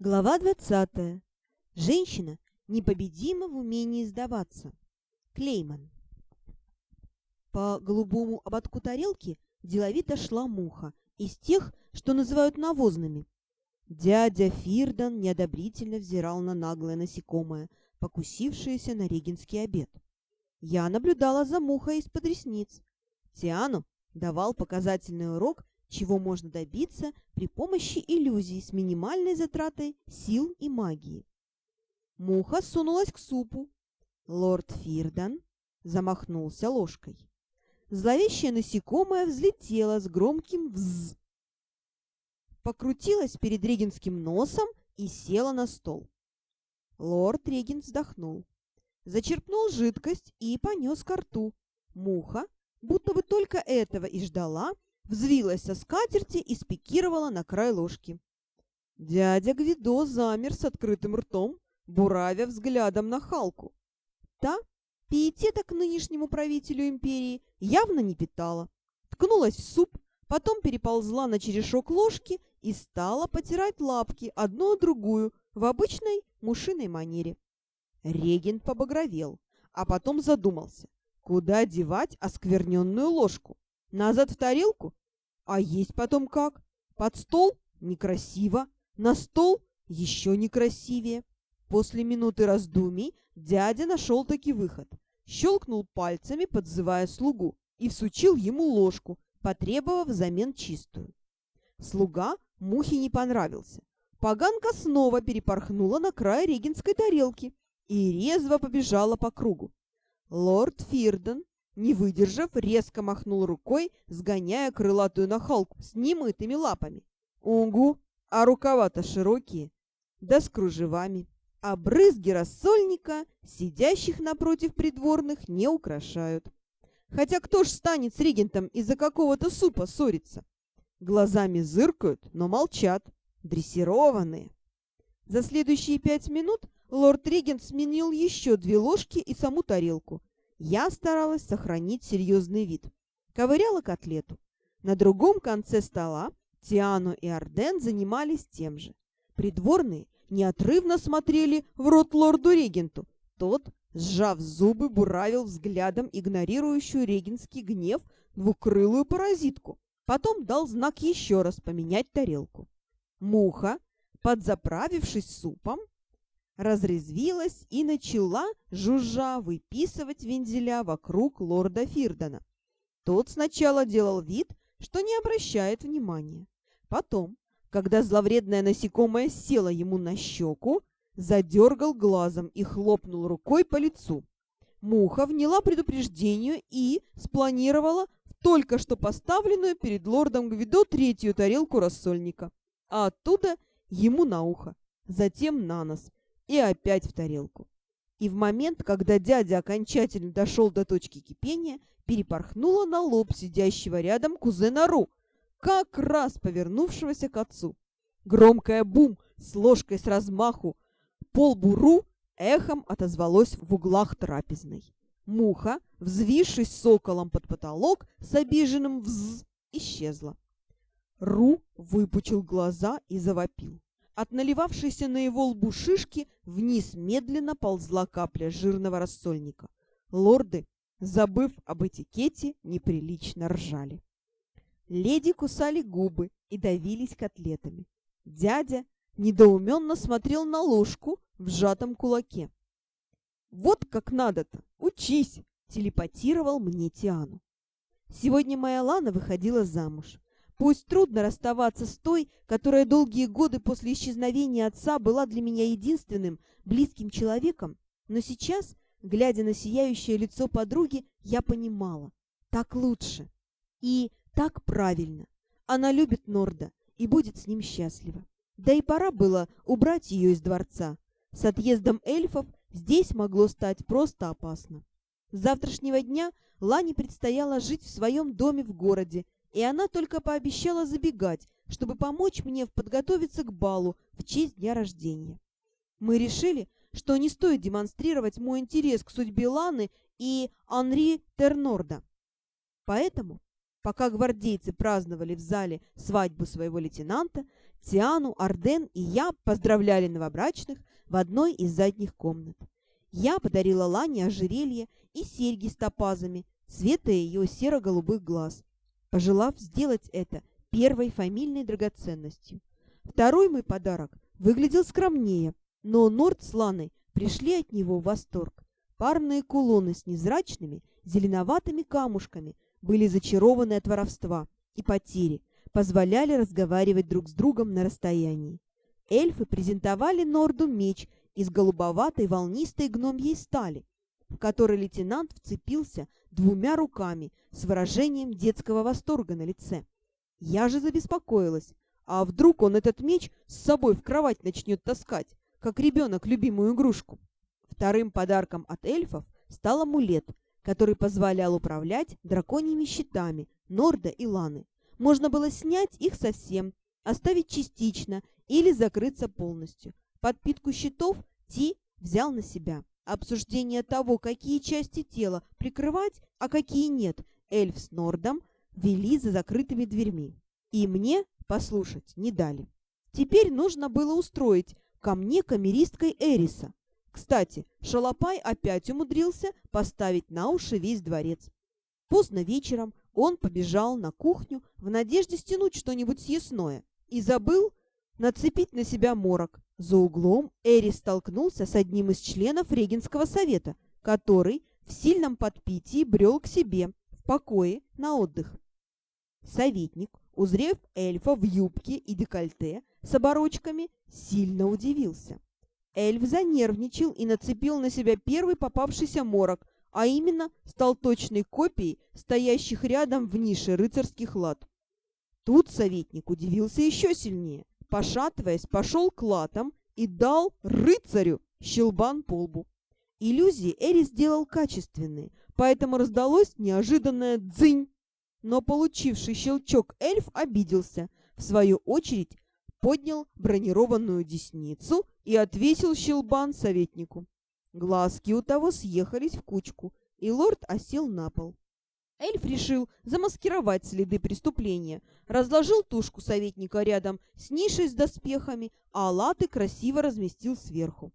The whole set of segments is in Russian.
Глава 20. Женщина непобедима в умении сдаваться. Клейман. По голубому ободку тарелки деловито шла муха, из тех, что называют навозными. Дядя Фирдан неодобрительно взирал на наглое насекомое, покусившееся на регенский обед. Я наблюдала за мухой из-под ресниц. Тиану давал показательный урок чего можно добиться при помощи иллюзий с минимальной затратой сил и магии. Муха сунулась к супу. Лорд Фирдан замахнулся ложкой. Зловещее насекомое взлетело с громким «вз». Покрутилась перед регенским носом и села на стол. Лорд Реген вздохнул. Зачерпнул жидкость и понес ко рту. Муха, будто бы только этого и ждала, взвилась со скатерти и спикировала на край ложки. Дядя Гвидо замер с открытым ртом, буравя взглядом на Халку. Та пиетета к нынешнему правителю империи явно не питала. Ткнулась в суп, потом переползла на черешок ложки и стала потирать лапки одну другую в обычной мушиной манере. Регент побагровел, а потом задумался, куда девать оскверненную ложку. Назад в тарелку? А есть потом как? Под стол? Некрасиво. На стол? Еще некрасивее. После минуты раздумий дядя нашел таки выход. Щелкнул пальцами, подзывая слугу, и всучил ему ложку, потребовав взамен чистую. Слуга мухе не понравился. Поганка снова перепорхнула на край регенской тарелки и резво побежала по кругу. Лорд Фирден не выдержав, резко махнул рукой, сгоняя крылатую нахалку с немытыми лапами. Угу, а рукава-то широкие, да с кружевами. А брызги рассольника, сидящих напротив придворных, не украшают. Хотя кто ж станет с регентом из-за какого-то супа ссориться? Глазами зыркают, но молчат. Дрессированные. За следующие пять минут лорд-регент сменил еще две ложки и саму тарелку – я старалась сохранить серьезный вид. Ковыряла котлету. На другом конце стола Тиану и Арден занимались тем же. Придворные неотрывно смотрели в рот лорду-регенту. Тот, сжав зубы, буравил взглядом игнорирующую регенский гнев двукрылую паразитку. Потом дал знак еще раз поменять тарелку. Муха, подзаправившись супом, разрезвилась и начала, жужжа, выписывать вензеля вокруг лорда Фирдона. Тот сначала делал вид, что не обращает внимания. Потом, когда зловредное насекомое село ему на щеку, задергал глазом и хлопнул рукой по лицу. Муха вняла предупреждению и спланировала в только что поставленную перед лордом Гвидо третью тарелку рассольника, а оттуда ему на ухо, затем на нос, и опять в тарелку. И в момент, когда дядя окончательно дошел до точки кипения, перепорхнула на лоб сидящего рядом кузена Ру, как раз повернувшегося к отцу. Громкое бум с ложкой с размаху полбу Ру эхом отозвалось в углах трапезной. Муха, взвившись соколом под потолок с обиженным вз, исчезла. Ру выпучил глаза и завопил. От наливавшейся на его лбу шишки вниз медленно ползла капля жирного рассольника. Лорды, забыв об этикете, неприлично ржали. Леди кусали губы и давились котлетами. Дядя недоуменно смотрел на ложку в сжатом кулаке. «Вот как надо-то! Учись!» — телепатировал мне Тиану. Сегодня моя Лана выходила замуж. Пусть трудно расставаться с той, которая долгие годы после исчезновения отца была для меня единственным близким человеком, но сейчас, глядя на сияющее лицо подруги, я понимала, так лучше и так правильно. Она любит Норда и будет с ним счастлива. Да и пора было убрать ее из дворца. С отъездом эльфов здесь могло стать просто опасно. С завтрашнего дня Лане предстояло жить в своем доме в городе и она только пообещала забегать, чтобы помочь мне подготовиться к балу в честь дня рождения. Мы решили, что не стоит демонстрировать мой интерес к судьбе Ланы и Анри Тернорда. Поэтому, пока гвардейцы праздновали в зале свадьбу своего лейтенанта, Тиану, Арден и я поздравляли новобрачных в одной из задних комнат. Я подарила Лане ожерелье и серьги с топазами, цвета ее серо-голубых глаз, пожелав сделать это первой фамильной драгоценностью. Второй мой подарок выглядел скромнее, но Норд с Ланой пришли от него в восторг. Парные кулоны с невзрачными зеленоватыми камушками были зачарованы от воровства и потери, позволяли разговаривать друг с другом на расстоянии. Эльфы презентовали Норду меч из голубоватой волнистой гномьей стали, в который лейтенант вцепился двумя руками с выражением детского восторга на лице. Я же забеспокоилась, а вдруг он этот меч с собой в кровать начнет таскать, как ребенок любимую игрушку. Вторым подарком от эльфов стал амулет, который позволял управлять драконьими щитами Норда и Ланы. Можно было снять их совсем, оставить частично или закрыться полностью. Подпитку щитов Ти взял на себя. Обсуждение того, какие части тела прикрывать, а какие нет, эльф с Нордом вели за закрытыми дверьми. И мне послушать не дали. Теперь нужно было устроить ко мне камеристкой Эриса. Кстати, Шалопай опять умудрился поставить на уши весь дворец. Поздно вечером он побежал на кухню в надежде стянуть что-нибудь съестное и забыл нацепить на себя морок. За углом Эри столкнулся с одним из членов Регенского совета, который в сильном подпитии брел к себе в покое на отдых. Советник, узрев эльфа в юбке и декольте с оборочками, сильно удивился. Эльф занервничал и нацепил на себя первый попавшийся морок, а именно стал точной копией стоящих рядом в нише рыцарских лад. Тут советник удивился еще сильнее пошатываясь, пошел к латам и дал рыцарю щелбан по лбу. Иллюзии Эри сделал качественные, поэтому раздалось неожиданное «дзынь». Но получивший щелчок эльф обиделся, в свою очередь поднял бронированную десницу и отвесил щелбан советнику. Глазки у того съехались в кучку, и лорд осел на пол. Эльф решил замаскировать следы преступления, разложил тушку советника рядом с нишей с доспехами, а латы красиво разместил сверху.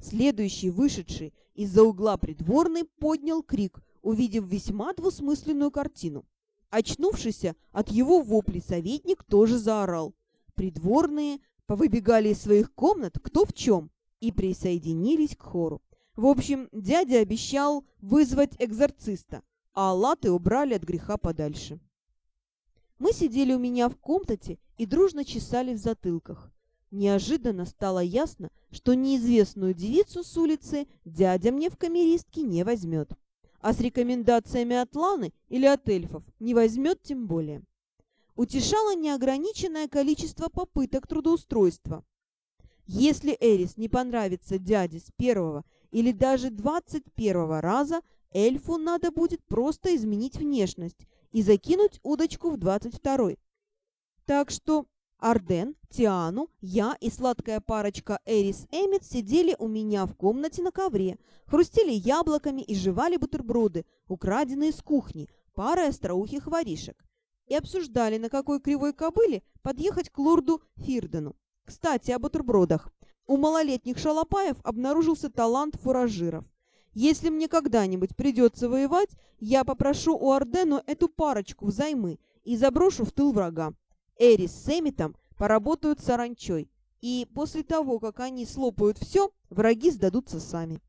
Следующий, вышедший из-за угла придворный, поднял крик, увидев весьма двусмысленную картину. Очнувшийся от его воплей советник тоже заорал. Придворные повыбегали из своих комнат кто в чем и присоединились к хору. В общем, дядя обещал вызвать экзорциста, а латы убрали от греха подальше. Мы сидели у меня в комнате и дружно чесали в затылках. Неожиданно стало ясно, что неизвестную девицу с улицы дядя мне в камеристке не возьмет. А с рекомендациями от Ланы или от эльфов не возьмет тем более. Утешало неограниченное количество попыток трудоустройства. Если Эрис не понравится дяде с первого или даже двадцать первого раза, эльфу надо будет просто изменить внешность и закинуть удочку в двадцать второй. Так что Арден, Тиану, я и сладкая парочка Эрис Эммет сидели у меня в комнате на ковре, хрустели яблоками и жевали бутерброды, украденные с кухни, парой остроухих воришек, и обсуждали, на какой кривой кобыле подъехать к лорду Фирдену. Кстати, о бутербродах. У малолетних шалопаев обнаружился талант фуражиров. Если мне когда-нибудь придется воевать, я попрошу у Ордену эту парочку взаймы и заброшу в тыл врага. Эрис с Эмитом поработают с саранчой, и после того, как они слопают все, враги сдадутся сами.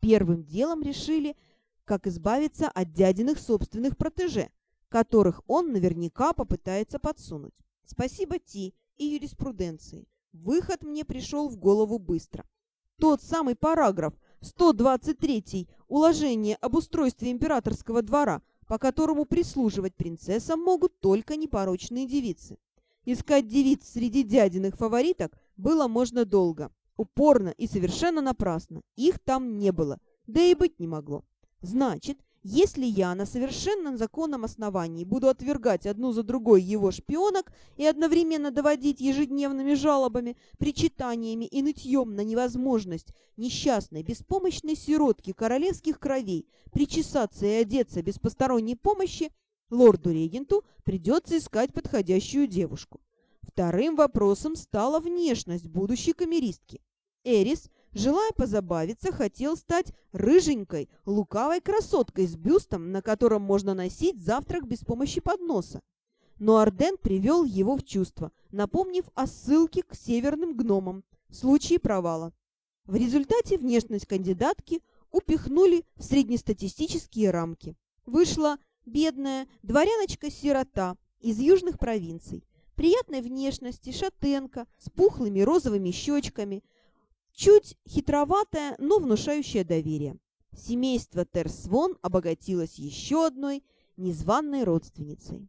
Первым делом решили, как избавиться от дядиных собственных протеже, которых он наверняка попытается подсунуть. Спасибо Ти и юриспруденции. Выход мне пришел в голову быстро. Тот самый параграф, 123 уложение об устройстве императорского двора, по которому прислуживать принцессам могут только непорочные девицы. Искать девиц среди дядиных фавориток было можно долго, упорно и совершенно напрасно. Их там не было, да и быть не могло. Значит, если я на совершенно законном основании буду отвергать одну за другой его шпионок и одновременно доводить ежедневными жалобами, причитаниями и нытьем на невозможность несчастной, беспомощной сиротки королевских кровей причесаться и одеться без посторонней помощи, лорду-регенту придется искать подходящую девушку. Вторым вопросом стала внешность будущей камеристки. Эрис, желая позабавиться, хотел стать рыженькой, лукавой красоткой с бюстом, на котором можно носить завтрак без помощи подноса. Но Арден привел его в чувство, напомнив о ссылке к северным гномам в случае провала. В результате внешность кандидатки упихнули в среднестатистические рамки. Вышла бедная дворяночка-сирота из южных провинций, приятной внешности, шатенка, с пухлыми розовыми щечками, чуть хитроватая, но внушающая доверие. Семейство Терсвон обогатилось еще одной незваной родственницей.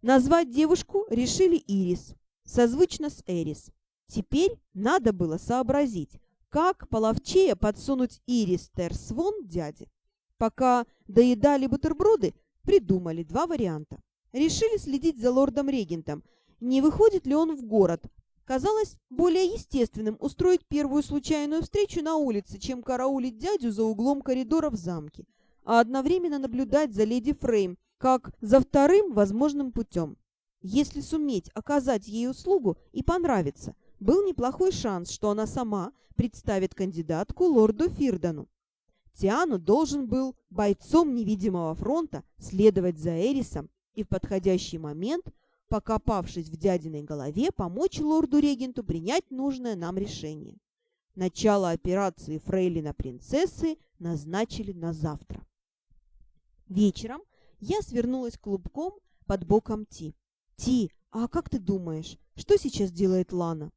Назвать девушку решили Ирис, созвучно с Эрис. Теперь надо было сообразить, как половчее подсунуть Ирис Терсвон дяде. Пока доедали бутерброды, придумали два варианта. Решили следить за лордом-регентом, не выходит ли он в город. Казалось более естественным устроить первую случайную встречу на улице, чем караулить дядю за углом коридора в замке, а одновременно наблюдать за леди Фрейм, как за вторым возможным путем. Если суметь оказать ей услугу и понравится, был неплохой шанс, что она сама представит кандидатку лорду Фирдану. Тиану должен был бойцом невидимого фронта следовать за Эрисом и в подходящий момент, покопавшись в дядиной голове, помочь лорду-регенту принять нужное нам решение. Начало операции Фрейлина принцессы назначили на завтра. Вечером я свернулась клубком под боком Ти. «Ти, а как ты думаешь, что сейчас делает Лана?»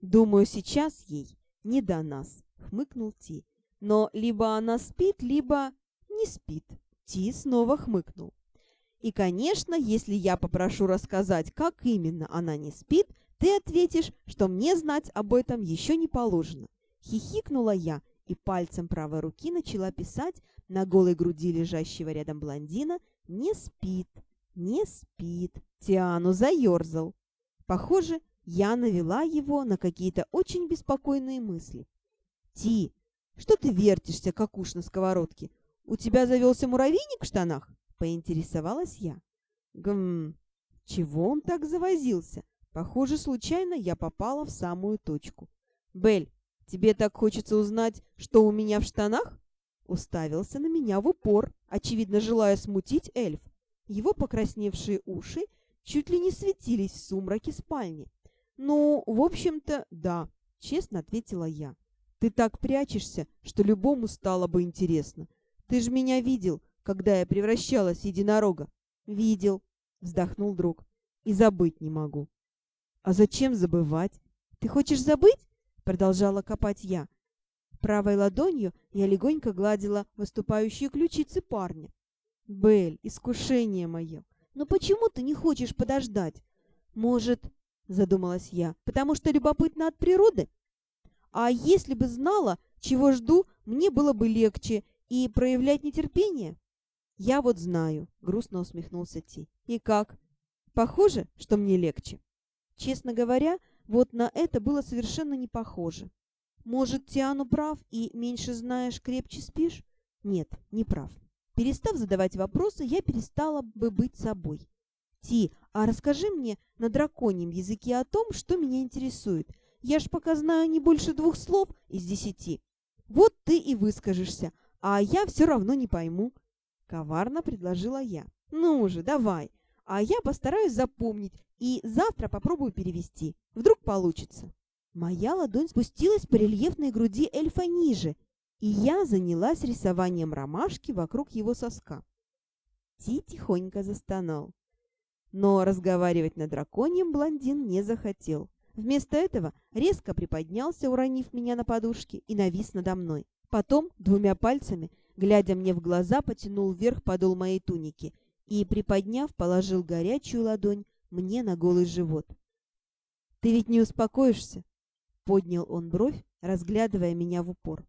«Думаю, сейчас ей не до нас», — хмыкнул Ти. «Но либо она спит, либо не спит». Ти снова хмыкнул. «И, конечно, если я попрошу рассказать, как именно она не спит, ты ответишь, что мне знать об этом еще не положено». Хихикнула я и пальцем правой руки начала писать на голой груди лежащего рядом блондина «Не спит, не спит». Тиану заерзал. Похоже, я навела его на какие-то очень беспокойные мысли. «Ти, что ты вертишься, как уж на сковородке? У тебя завелся муравейник в штанах?» — поинтересовалась я. «Гм, чего он так завозился? Похоже, случайно я попала в самую точку. Бель, тебе так хочется узнать, что у меня в штанах?» Уставился на меня в упор, очевидно, желая смутить эльф. Его покрасневшие уши чуть ли не светились в сумраке спальни. «Ну, в общем-то, да», — честно ответила я. «Ты так прячешься, что любому стало бы интересно. Ты же меня видел, когда я превращалась в единорога». «Видел», — вздохнул друг. «И забыть не могу». «А зачем забывать? Ты хочешь забыть?» — продолжала копать я. Правой ладонью я легонько гладила выступающие ключицы парня. «Белль, искушение мое! Но почему ты не хочешь подождать? Может, — задумалась я, — потому что любопытно от природы? А если бы знала, чего жду, мне было бы легче и проявлять нетерпение? Я вот знаю, — грустно усмехнулся Ти. И как? Похоже, что мне легче? Честно говоря, вот на это было совершенно не похоже. Может, Тиану прав и меньше знаешь, крепче спишь? Нет, не прав. Перестав задавать вопросы, я перестала бы быть собой. Ти, а расскажи мне на драконьем языке о том, что меня интересует. Я ж пока знаю не больше двух слов из десяти. Вот ты и выскажешься, а я все равно не пойму. Коварно предложила я. Ну же, давай. А я постараюсь запомнить и завтра попробую перевести. Вдруг получится. Моя ладонь спустилась по рельефной груди эльфа ниже, и я занялась рисованием ромашки вокруг его соска. Ти тихонько застонал. Но разговаривать на драконьем блондин не захотел. Вместо этого резко приподнялся, уронив меня на подушке, и навис надо мной. Потом, двумя пальцами, глядя мне в глаза, потянул вверх подол моей туники и, приподняв, положил горячую ладонь мне на голый живот. «Ты ведь не успокоишься?» Поднял он бровь, разглядывая меня в упор.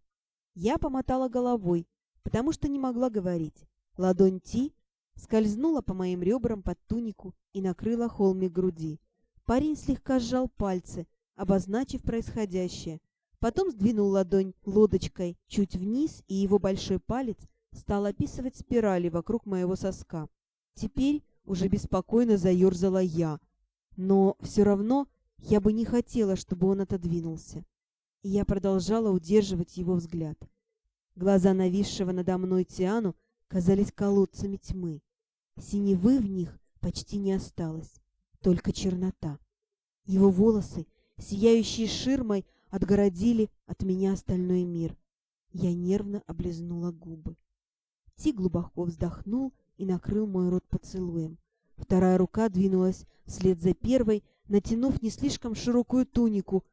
Я помотала головой, потому что не могла говорить. Ладонь Ти скользнула по моим ребрам под тунику и накрыла холмик груди. Парень слегка сжал пальцы, обозначив происходящее. Потом сдвинул ладонь лодочкой чуть вниз, и его большой палец стал описывать спирали вокруг моего соска. Теперь уже беспокойно заерзала я. Но все равно я бы не хотела, чтобы он отодвинулся. И я продолжала удерживать его взгляд. Глаза нависшего надо мной Тиану казались колодцами тьмы. Синевы в них почти не осталось, только чернота. Его волосы, сияющие ширмой, отгородили от меня остальной мир. Я нервно облизнула губы. Ти глубоко вздохнул и накрыл мой рот поцелуем. Вторая рука двинулась вслед за первой, натянув не слишком широкую тунику.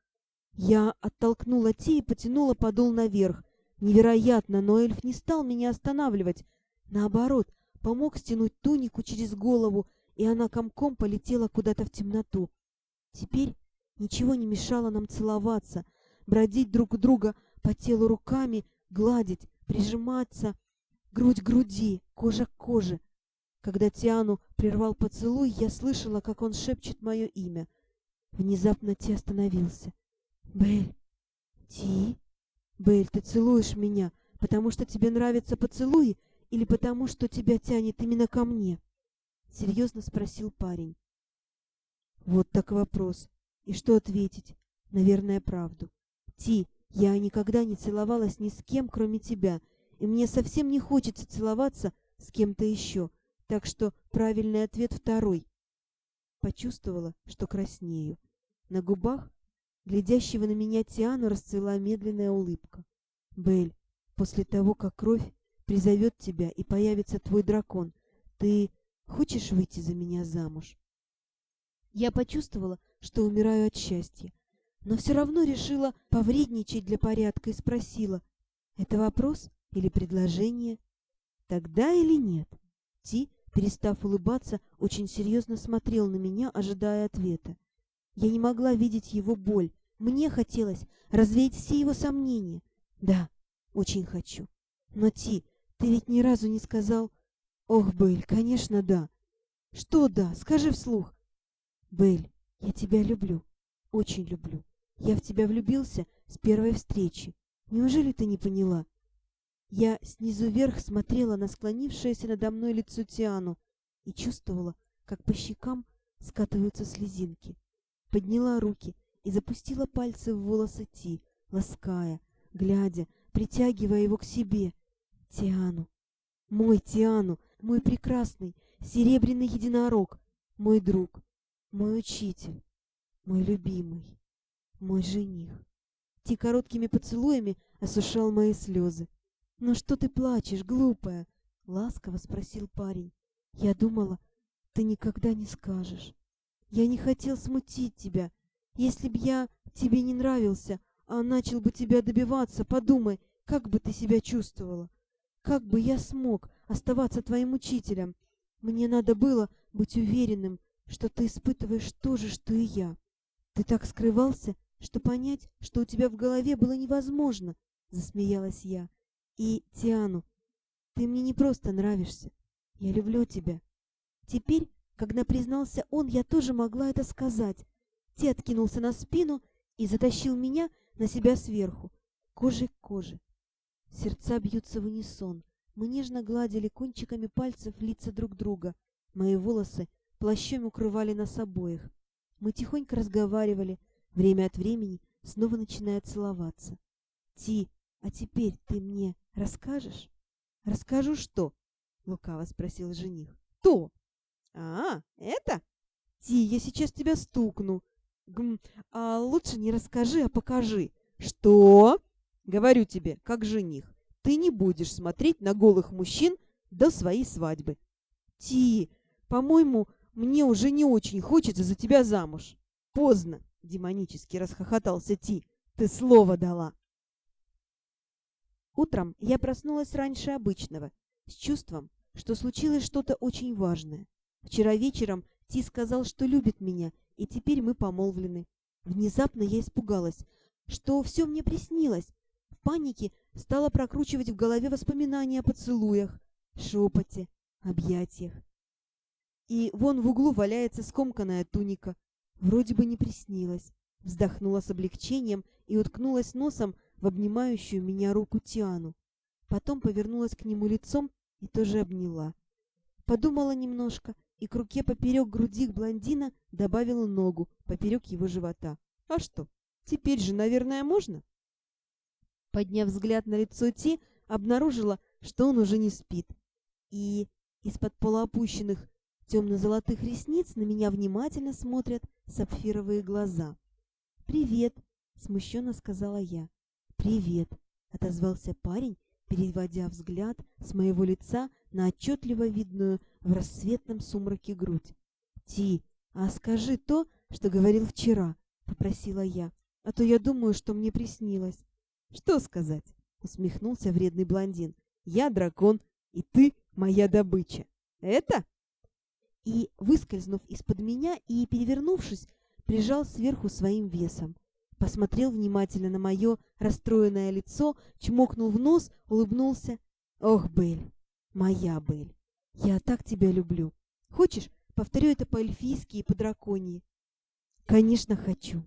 Я оттолкнула Ти и потянула подол наверх. Невероятно, но эльф не стал меня останавливать. Наоборот, помог стянуть тунику через голову, и она комком полетела куда-то в темноту. Теперь ничего не мешало нам целоваться, бродить друг друга по телу руками, гладить, прижиматься, грудь к груди, кожа к коже. Когда Тиану прервал поцелуй, я слышала, как он шепчет мое имя. Внезапно Ти остановился. «Белль! Ти? Белль, ты целуешь меня, потому что тебе нравятся поцелуи или потому что тебя тянет именно ко мне?» Серьезно спросил парень. Вот так вопрос. И что ответить? Наверное, правду. Ти, я никогда не целовалась ни с кем, кроме тебя, и мне совсем не хочется целоваться с кем-то еще так что правильный ответ второй. Почувствовала, что краснею. На губах глядящего на меня Тиану расцвела медленная улыбка. «Белль, после того, как кровь призовет тебя и появится твой дракон, ты хочешь выйти за меня замуж?» Я почувствовала, что умираю от счастья, но все равно решила повредничать для порядка и спросила, «Это вопрос или предложение?» «Тогда или нет?» Ти перестав улыбаться, очень серьезно смотрел на меня, ожидая ответа. Я не могла видеть его боль. Мне хотелось развеять все его сомнения. Да, очень хочу. Но, Ти, ты ведь ни разу не сказал... Ох, Белль, конечно, да. Что да? Скажи вслух. Белль, я тебя люблю. Очень люблю. Я в тебя влюбился с первой встречи. Неужели ты не поняла? Я снизу вверх смотрела на склонившееся надо мной лицо Тиану и чувствовала, как по щекам скатываются слезинки. Подняла руки и запустила пальцы в волосы Ти, лаская, глядя, притягивая его к себе. Тиану, мой Тиану, мой прекрасный серебряный единорог, мой друг, мой учитель, мой любимый, мой жених. Ти короткими поцелуями осушал мои слезы. «Ну что ты плачешь, глупая?» — ласково спросил парень. «Я думала, ты никогда не скажешь. Я не хотел смутить тебя. Если б я тебе не нравился, а начал бы тебя добиваться, подумай, как бы ты себя чувствовала. Как бы я смог оставаться твоим учителем? Мне надо было быть уверенным, что ты испытываешь то же, что и я. Ты так скрывался, что понять, что у тебя в голове было невозможно, — засмеялась я. И, Тиану, ты мне не просто нравишься. Я люблю тебя. Теперь, когда признался он, я тоже могла это сказать. Ти откинулся на спину и затащил меня на себя сверху, кожей к коже. Сердца бьются в унисон. Мы нежно гладили кончиками пальцев лица друг друга. Мои волосы плащом укрывали нас обоих. Мы тихонько разговаривали, время от времени снова начиная целоваться. Ти, а теперь ты мне расскажешь? Расскажу что? Лукаво спросил жених. То. А, это? Ти, я сейчас тебя стукну. Гм, а лучше не расскажи, а покажи. Что? Говорю тебе, как жених, ты не будешь смотреть на голых мужчин до своей свадьбы. Ти, по-моему, мне уже не очень хочется за тебя замуж. Поздно, демонически расхохотался Ти. Ты слово дала. Утром я проснулась раньше обычного, с чувством, что случилось что-то очень важное. Вчера вечером Ти сказал, что любит меня, и теперь мы помолвлены. Внезапно я испугалась, что все мне приснилось. В панике стала прокручивать в голове воспоминания о поцелуях, шепоте, объятиях. И вон в углу валяется скомканная туника. Вроде бы не приснилось. Вздохнула с облегчением и уткнулась носом в обнимающую меня руку Тиану. Потом повернулась к нему лицом и тоже обняла. Подумала немножко и к руке поперек груди блондина добавила ногу поперек его живота. А что, теперь же, наверное, можно? Подняв взгляд на лицо Ти, обнаружила, что он уже не спит. И из-под полуопущенных темно-золотых ресниц на меня внимательно смотрят сапфировые глаза. «Привет!» — смущенно сказала я. «Привет!» — отозвался парень, переводя взгляд с моего лица на отчетливо видную в рассветном сумраке грудь. «Ти, а скажи то, что говорил вчера», — попросила я, «а то я думаю, что мне приснилось». «Что сказать?» — усмехнулся вредный блондин. «Я дракон, и ты моя добыча. Это?» И, выскользнув из-под меня и перевернувшись, прижал сверху своим весом. Посмотрел внимательно на мое расстроенное лицо, чмокнул в нос, улыбнулся. «Ох, Бель, моя Бель, я так тебя люблю. Хочешь, повторю это по-эльфийски и по-драконьи?» «Конечно, хочу».